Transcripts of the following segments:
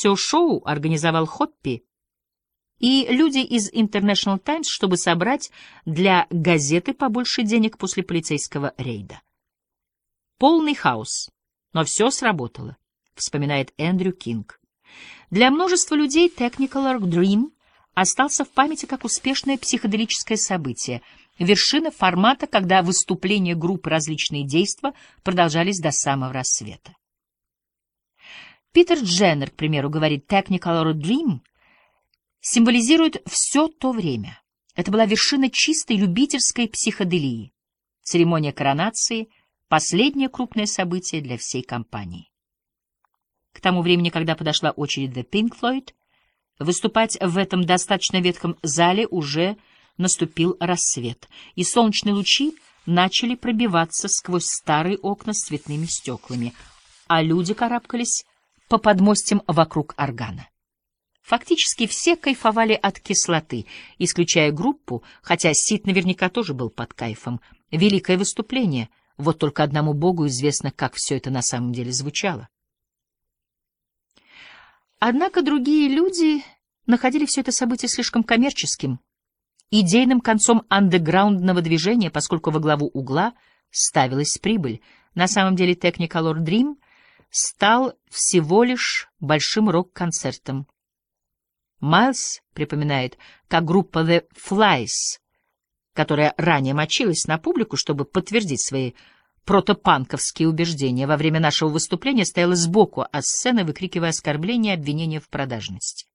Все шоу организовал Хоппи и люди из International Times, чтобы собрать для газеты побольше денег после полицейского рейда. Полный хаос, но все сработало, вспоминает Эндрю Кинг. Для множества людей Technicolor Dream остался в памяти как успешное психоделическое событие, вершина формата, когда выступления группы различные действия продолжались до самого рассвета. Питер Дженнер, к примеру, говорит, Technicolor Dream символизирует все то время. Это была вершина чистой любительской психоделии. Церемония коронации — последнее крупное событие для всей компании. К тому времени, когда подошла очередь The Pink Floyd, выступать в этом достаточно ветхом зале уже наступил рассвет, и солнечные лучи начали пробиваться сквозь старые окна с цветными стеклами, а люди карабкались по подмостям вокруг органа. Фактически все кайфовали от кислоты, исключая группу, хотя Сид наверняка тоже был под кайфом. Великое выступление. Вот только одному богу известно, как все это на самом деле звучало. Однако другие люди находили все это событие слишком коммерческим, идейным концом андеграундного движения, поскольку во главу угла ставилась прибыль. На самом деле Technicolor Dream — стал всего лишь большим рок-концертом. Майлз припоминает, как группа The Flies, которая ранее мочилась на публику, чтобы подтвердить свои протопанковские убеждения, во время нашего выступления стояла сбоку от сцены, выкрикивая оскорбления и обвинения в продажности.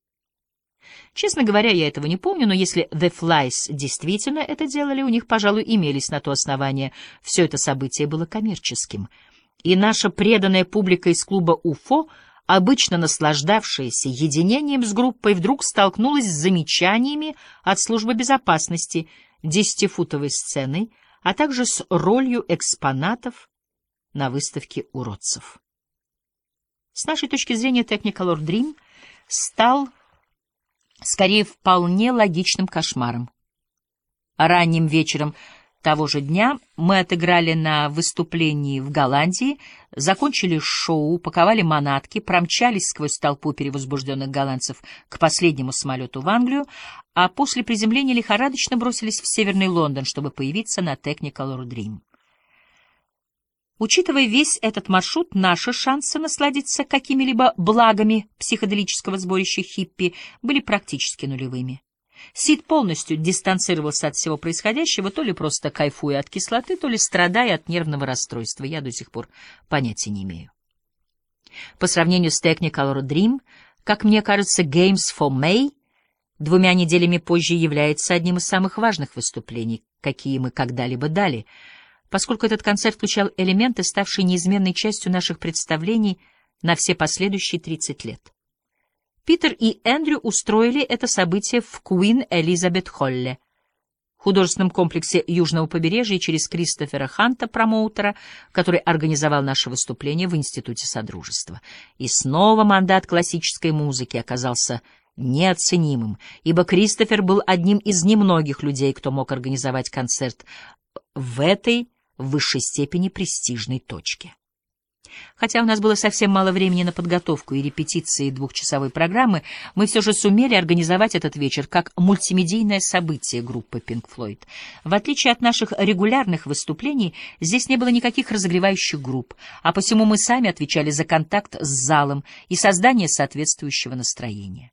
Честно говоря, я этого не помню, но если The Flies действительно это делали, у них, пожалуй, имелись на то основания. Все это событие было коммерческим — и наша преданная публика из клуба «Уфо», обычно наслаждавшаяся единением с группой, вдруг столкнулась с замечаниями от службы безопасности, десятифутовой сценой, а также с ролью экспонатов на выставке уродцев. С нашей точки зрения, Technicolor Dream стал скорее вполне логичным кошмаром. Ранним вечером того же дня мы отыграли на выступлении в Голландии, закончили шоу, упаковали манатки, промчались сквозь толпу перевозбужденных голландцев к последнему самолету в Англию, а после приземления лихорадочно бросились в Северный Лондон, чтобы появиться на Technicolor Dream. Учитывая весь этот маршрут, наши шансы насладиться какими-либо благами психоделического сборища хиппи были практически нулевыми. Сид полностью дистанцировался от всего происходящего, то ли просто кайфуя от кислоты, то ли страдая от нервного расстройства. Я до сих пор понятия не имею. По сравнению с Technicolor Dream, как мне кажется, Games for May двумя неделями позже является одним из самых важных выступлений, какие мы когда-либо дали, поскольку этот концерт включал элементы, ставшие неизменной частью наших представлений на все последующие 30 лет. Питер и Эндрю устроили это событие в Куин Элизабет Холле, художественном комплексе Южного побережья через Кристофера Ханта, промоутера, который организовал наше выступление в Институте Содружества. И снова мандат классической музыки оказался неоценимым, ибо Кристофер был одним из немногих людей, кто мог организовать концерт в этой в высшей степени престижной точке. Хотя у нас было совсем мало времени на подготовку и репетиции двухчасовой программы, мы все же сумели организовать этот вечер как мультимедийное событие группы Pink Floyd. В отличие от наших регулярных выступлений, здесь не было никаких разогревающих групп, а посему мы сами отвечали за контакт с залом и создание соответствующего настроения.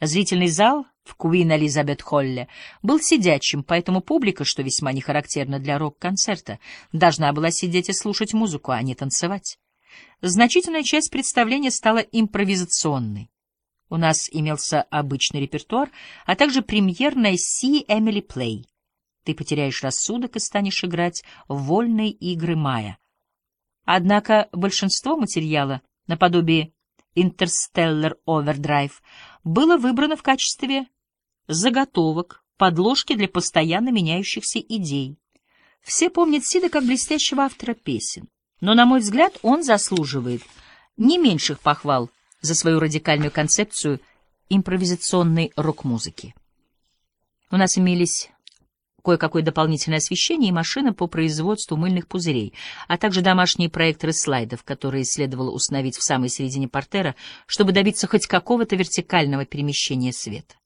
Зрительный зал в Куин Элизабет Холле был сидячим, поэтому публика, что весьма не характерно для рок-концерта, должна была сидеть и слушать музыку, а не танцевать. Значительная часть представления стала импровизационной. У нас имелся обычный репертуар, а также премьерная «Си Эмили Плей». Ты потеряешь рассудок и станешь играть в вольные игры Мая. Однако большинство материала, наподобие Interstellar Overdrive, было выбрано в качестве заготовок, подложки для постоянно меняющихся идей. Все помнят Сида как блестящего автора песен, но, на мой взгляд, он заслуживает не меньших похвал за свою радикальную концепцию импровизационной рок-музыки. У нас имелись кое-какое дополнительное освещение и машина по производству мыльных пузырей, а также домашние проекторы слайдов, которые следовало установить в самой середине портера, чтобы добиться хоть какого-то вертикального перемещения света.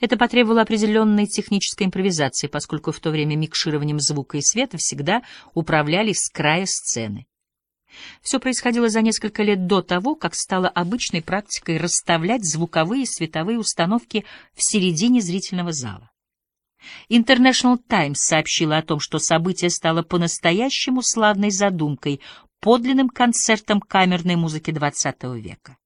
Это потребовало определенной технической импровизации, поскольку в то время микшированием звука и света всегда управляли с края сцены. Все происходило за несколько лет до того, как стало обычной практикой расставлять звуковые и световые установки в середине зрительного зала. International Times сообщила о том, что событие стало по-настоящему славной задумкой, подлинным концертом камерной музыки XX века.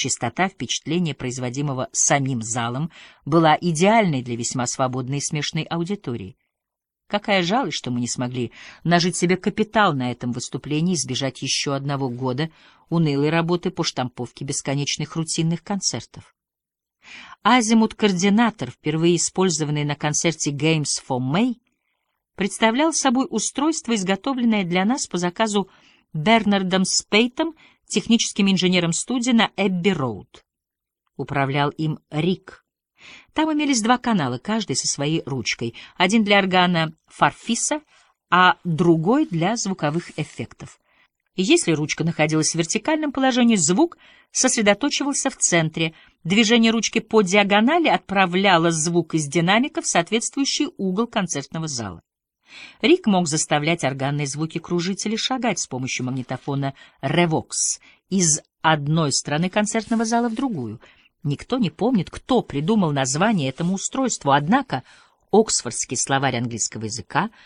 Частота впечатления, производимого самим залом, была идеальной для весьма свободной и смешной аудитории. Какая жалость, что мы не смогли нажить себе капитал на этом выступлении и избежать еще одного года унылой работы по штамповке бесконечных рутинных концертов. Азимут-координатор, впервые использованный на концерте Games for May, представлял собой устройство, изготовленное для нас по заказу Бернардом Спейтом, техническим инженером студии на Эбби-Роуд. Управлял им Рик. Там имелись два канала, каждый со своей ручкой. Один для органа Фарфиса, а другой для звуковых эффектов. Если ручка находилась в вертикальном положении, звук сосредоточивался в центре. Движение ручки по диагонали отправляло звук из динамика в соответствующий угол концертного зала. Рик мог заставлять органные звуки кружить или шагать с помощью магнитофона Revox из одной стороны концертного зала в другую. Никто не помнит, кто придумал название этому устройству, однако Оксфордский словарь английского языка —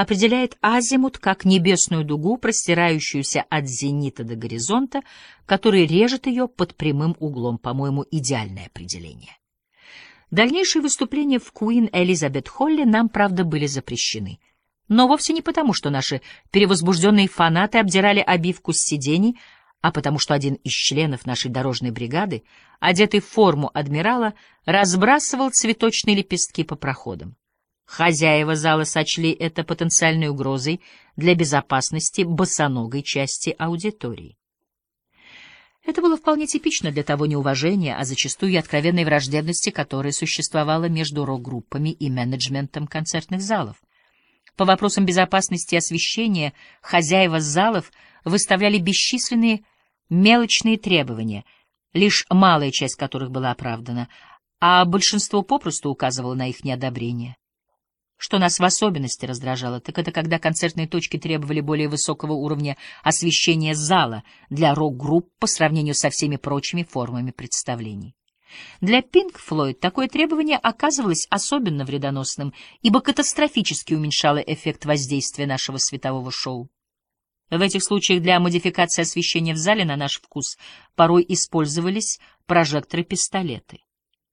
определяет азимут как небесную дугу, простирающуюся от зенита до горизонта, который режет ее под прямым углом, по-моему, идеальное определение. Дальнейшие выступления в Куин Элизабет Холли нам, правда, были запрещены. Но вовсе не потому, что наши перевозбужденные фанаты обдирали обивку с сидений, а потому что один из членов нашей дорожной бригады, одетый в форму адмирала, разбрасывал цветочные лепестки по проходам. Хозяева зала сочли это потенциальной угрозой для безопасности босоногой части аудитории. Это было вполне типично для того неуважения, а зачастую и откровенной враждебности, которая существовала между рок-группами и менеджментом концертных залов. По вопросам безопасности и освещения хозяева залов выставляли бесчисленные мелочные требования, лишь малая часть которых была оправдана, а большинство попросту указывало на их неодобрение. Что нас в особенности раздражало, так это когда концертные точки требовали более высокого уровня освещения зала для рок-групп по сравнению со всеми прочими формами представлений. Для Pink Floyd такое требование оказывалось особенно вредоносным, ибо катастрофически уменьшало эффект воздействия нашего светового шоу. В этих случаях для модификации освещения в зале на наш вкус порой использовались прожекторы-пистолеты.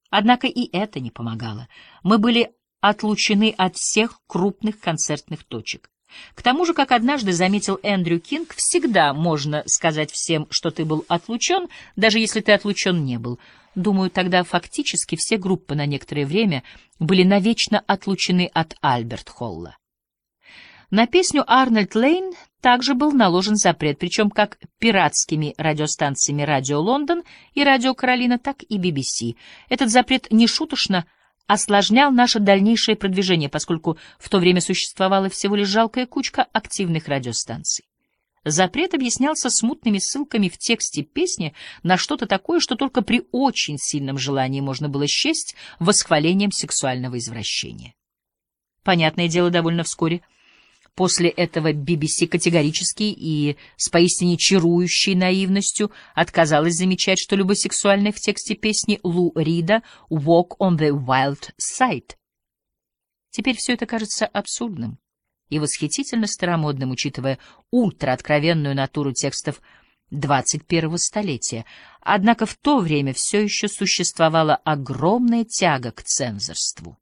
Однако и это не помогало. Мы были отлучены от всех крупных концертных точек. К тому же, как однажды заметил Эндрю Кинг, всегда можно сказать всем, что ты был отлучен, даже если ты отлучен не был. Думаю, тогда фактически все группы на некоторое время были навечно отлучены от Альберт-Холла. На песню «Арнольд Лейн» также был наложен запрет, причем как пиратскими радиостанциями «Радио Лондон» и «Радио Каролина», так и BBC. Этот запрет нешуточно осложнял наше дальнейшее продвижение, поскольку в то время существовала всего лишь жалкая кучка активных радиостанций. Запрет объяснялся смутными ссылками в тексте песни на что-то такое, что только при очень сильном желании можно было счесть восхвалением сексуального извращения. Понятное дело, довольно вскоре — После этого BBC категорически и с поистине чарующей наивностью отказалась замечать что-либо сексуальное в тексте песни Лу Рида «Walk on the Wild Side». Теперь все это кажется абсурдным и восхитительно старомодным, учитывая ультрааткровенную натуру текстов 21-го столетия. Однако в то время все еще существовала огромная тяга к цензорству.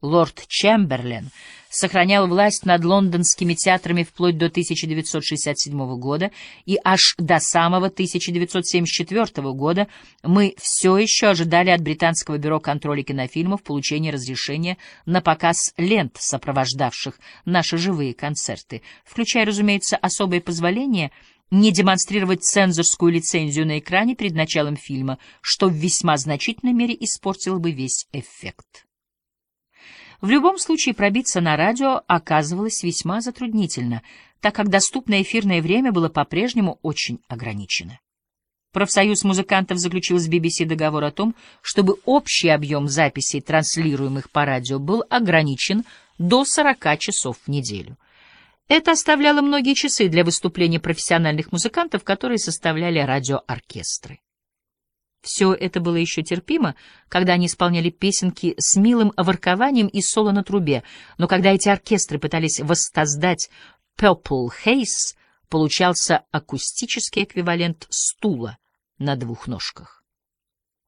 Лорд Чемберлен сохранял власть над лондонскими театрами вплоть до 1967 года, и аж до самого 1974 года мы все еще ожидали от британского бюро контроля кинофильмов получения разрешения на показ лент, сопровождавших наши живые концерты, включая, разумеется, особое позволение не демонстрировать цензорскую лицензию на экране перед началом фильма, что в весьма значительной мере испортило бы весь эффект. В любом случае пробиться на радио оказывалось весьма затруднительно, так как доступное эфирное время было по-прежнему очень ограничено. Профсоюз музыкантов заключил с BBC договор о том, чтобы общий объем записей, транслируемых по радио, был ограничен до 40 часов в неделю. Это оставляло многие часы для выступлений профессиональных музыкантов, которые составляли радиооркестры. Все это было еще терпимо, когда они исполняли песенки с милым воркованием и соло на трубе, но когда эти оркестры пытались воссоздать Purple Haze, получался акустический эквивалент стула на двух ножках.